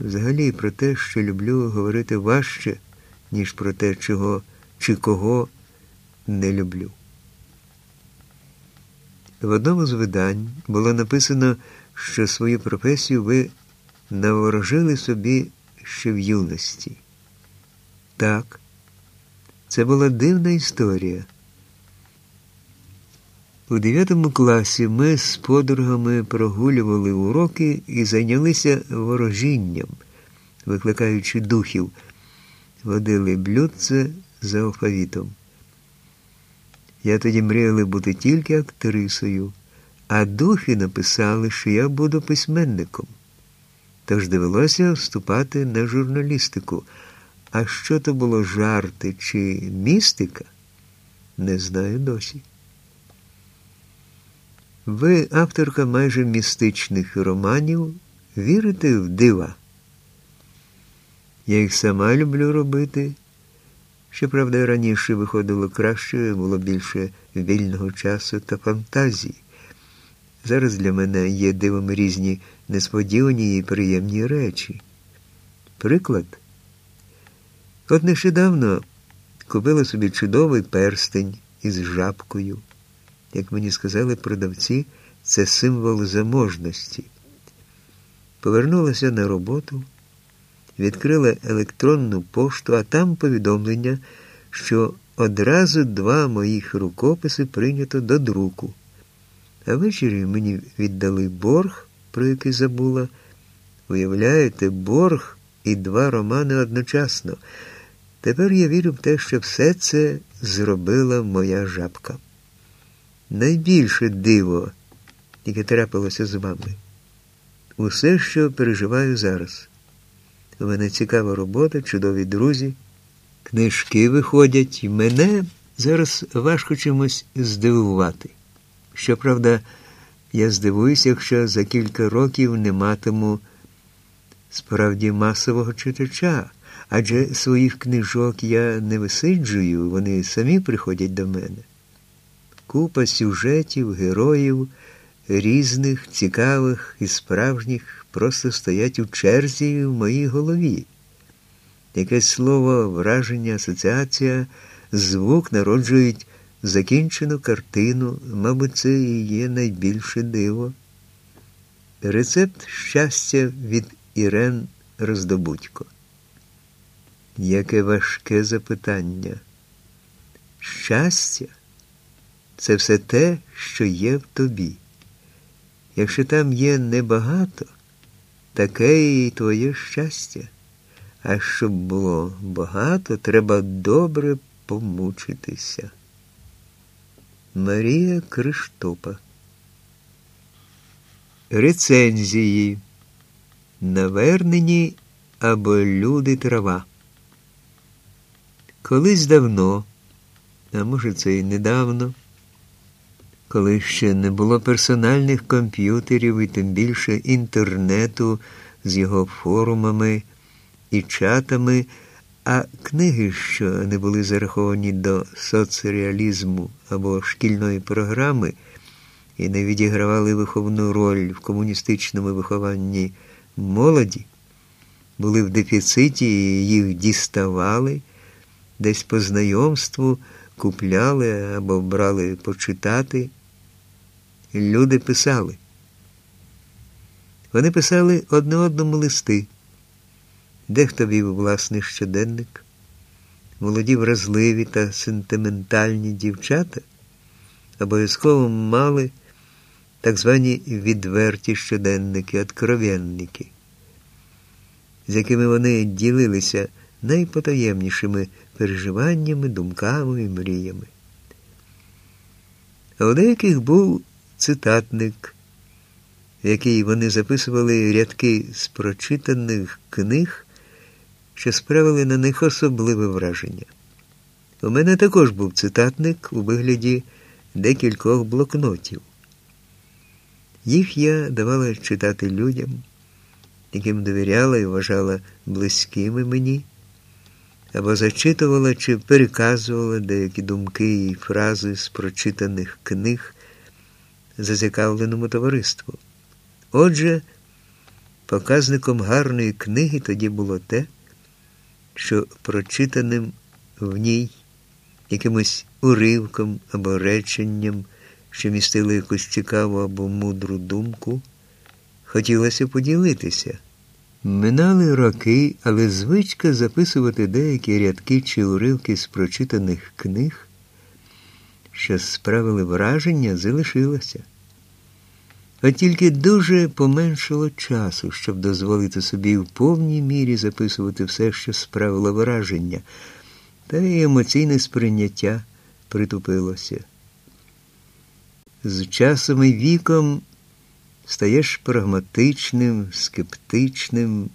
Взагалі про те, що люблю говорити важче, ніж про те, чого чи кого не люблю. В одному з видань було написано, що свою професію ви наворожили собі ще в юності. Так, це була дивна історія. У 9 класі ми з подругами прогулювали уроки і зайнялися ворожінням, викликаючи духів, водили блюдце за алфавітом. Я тоді мріяла бути тільки актрисою, а духи написали, що я буду письменником. Тож довелося вступати на журналістику. А що то було жарти чи містика, не знаю досі. Ви, авторка майже містичних романів, вірите в дива? Я їх сама люблю робити. Щоправда, раніше виходило краще, було більше вільного часу та фантазії. Зараз для мене є дивом різні несподівані і приємні речі. Приклад. От нещодавно купила собі чудовий перстень із жабкою. Як мені сказали продавці, це символ заможності. Повернулася на роботу, відкрила електронну пошту, а там повідомлення, що одразу два моїх рукописи прийнято до друку. А ввечері мені віддали борг, про який забула. Уявляєте, борг і два романи одночасно. Тепер я вірю в те, що все це зробила моя жабка. Найбільше диво, яке трапилося з вами. Усе, що переживаю зараз. У мене цікава робота, чудові друзі, книжки виходять, і мене зараз важко чимось здивувати. Щоправда, я здивуюся, якщо за кілька років не матиму справді масового читача, адже своїх книжок я не висиджую, вони самі приходять до мене. Купа сюжетів, героїв, різних, цікавих і справжніх просто стоять у черзі в моїй голові. Якесь слово, враження, асоціація, звук народжують закінчену картину, мабуть, це і є найбільше диво. Рецепт щастя від Ірен Роздобудько. Яке важке запитання. Щастя це все те, що є в тобі. Якщо там є небагато, таке і твоє щастя. А щоб було багато, треба добре помучитися. Марія Криштопа. Рецензії. Навернені або люди трава. Колись давно, а може це і недавно, коли ще не було персональних комп'ютерів і тим більше інтернету з його форумами і чатами, а книги, що не були зараховані до соцреалізму або шкільної програми і не відігравали виховну роль в комуністичному вихованні молоді, були в дефіциті і їх діставали, десь по знайомству купляли або брали почитати. Люди писали. Вони писали одне одному листи. Дехто вів власний щоденник, молоді вразливі та сентиментальні дівчата обов'язково мали так звані відверті щоденники, откровенники, з якими вони ділилися найпотаємнішими переживаннями, думками і мріями. А у деяких був цитатник, в який вони записували рядки з прочитаних книг, що справили на них особливе враження. У мене також був цитатник у вигляді декількох блокнотів. Їх я давала читати людям, яким довіряла і вважала близькими мені, або зачитувала чи переказувала деякі думки і фрази з прочитаних книг зацікавленому товариству. Отже, Показником гарної книги тоді було те, що прочитаним в ній якимось уривком або реченням, що містило якусь цікаву або мудру думку, хотілося поділитися. Минали роки, але звичка записувати деякі рядки чи уривки з прочитаних книг, що справили враження, залишилася. От тільки дуже поменшало часу, щоб дозволити собі в повній мірі записувати все, що справило враження, та й емоційне сприйняття притупилося. З часом і віком стаєш прагматичним, скептичним,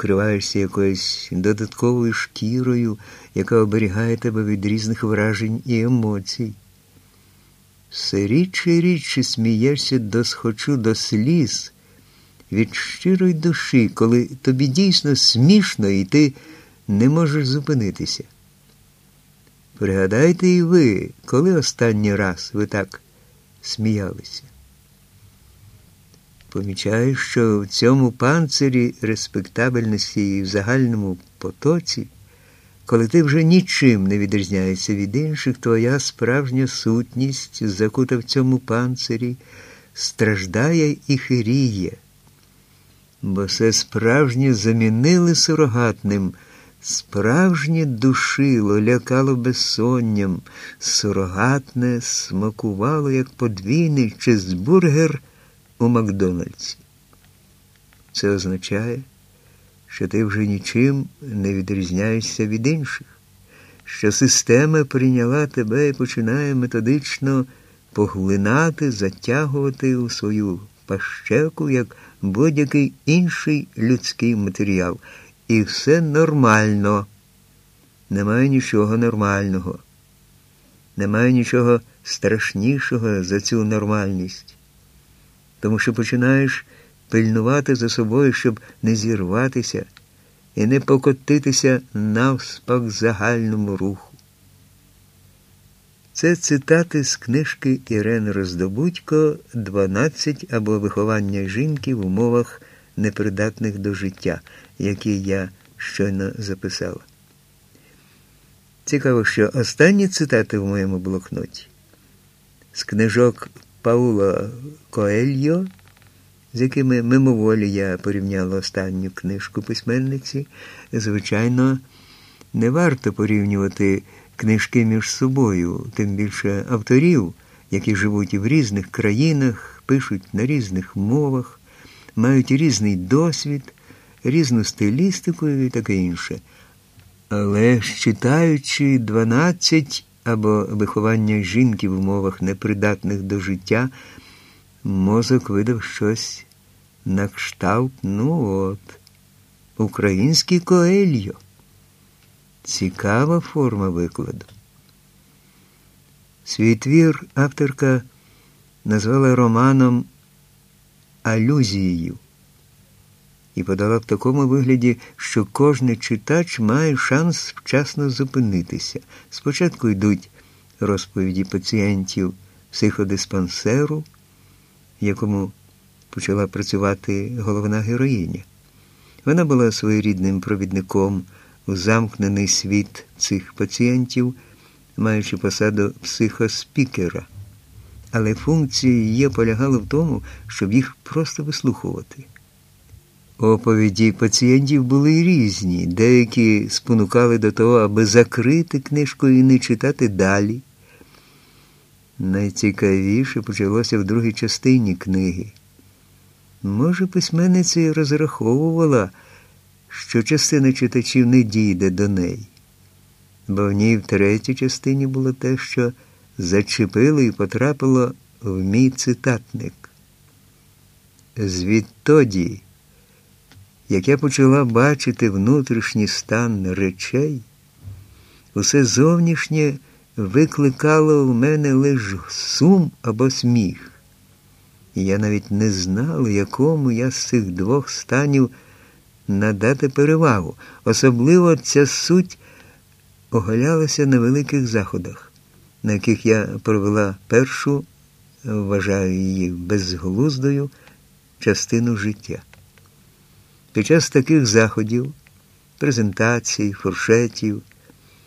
вкриваєшся якоюсь додатковою шкірою, яка оберігає тебе від різних вражень і емоцій. Все рідше і рідше смієшся досхочу до сліз від щирої душі, коли тобі дійсно смішно і ти не можеш зупинитися. Пригадайте і ви, коли останній раз ви так сміялися. Помічаю, що в цьому панцирі респектабельності і в загальному потоці, коли ти вже нічим не відрізняєшся від інших, твоя справжня сутність, закута в цьому панцирі, страждає і хиріє, бо все справжнє замінили сурогатним. Справжнє душило, лякало безсонням, сурогатне смакувало, як подвійний чизбургер у Макдональдсі. Це означає, що ти вже нічим не відрізняєшся від інших, що система прийняла тебе і починає методично поглинати, затягувати у свою пащеку як будь-який інший людський матеріал. І все нормально. Немає нічого нормального. Немає нічого страшнішого за цю нормальність. Тому що починаєш пильнувати за собою, щоб не зірватися і не покотитися навспак загальному руху. Це цитати з книжки Ірен Роздобудько «12 або виховання жінки в умовах непридатних до життя які я щойно записала. Цікаво, що останні цитати в моєму блокноті з книжок Паула Коельо, з якими мимоволі я порівняла останню книжку письменниці, звичайно, не варто порівнювати книжки між собою, тим більше авторів, які живуть в різних країнах, пишуть на різних мовах, мають різний досвід різну стилістику і таке інше. Але ж читаючи 12 або виховання жінки в умовах непридатних до життя, мозок видав щось на кшталт, ну от, український коельо. Цікава форма викладу. Свій твір авторка назвала романом Алюзією і подала в такому вигляді, що кожний читач має шанс вчасно зупинитися. Спочатку йдуть розповіді пацієнтів психодиспансеру, в якому почала працювати головна героїня. Вона була своєрідним провідником у замкнений світ цих пацієнтів, маючи посаду психоспікера. Але функція її полягала в тому, щоб їх просто вислухувати. Оповіді пацієнтів були різні, деякі спонукали до того, аби закрити книжку і не читати далі. Найцікавіше почалося в другій частині книги. Може, письменниця розраховувала, що частина читачів не дійде до неї, бо в ній в третій частині було те, що зачепило і потрапило в мій цитатник. Звідтоді як я почала бачити внутрішній стан речей, усе зовнішнє викликало в мене лише сум або сміх. І я навіть не знала, якому я з цих двох станів надати перевагу. Особливо ця суть оголялася на великих заходах, на яких я провела першу, вважаю її безглуздою частину життя. Під час таких заходів, презентацій, фуршетів,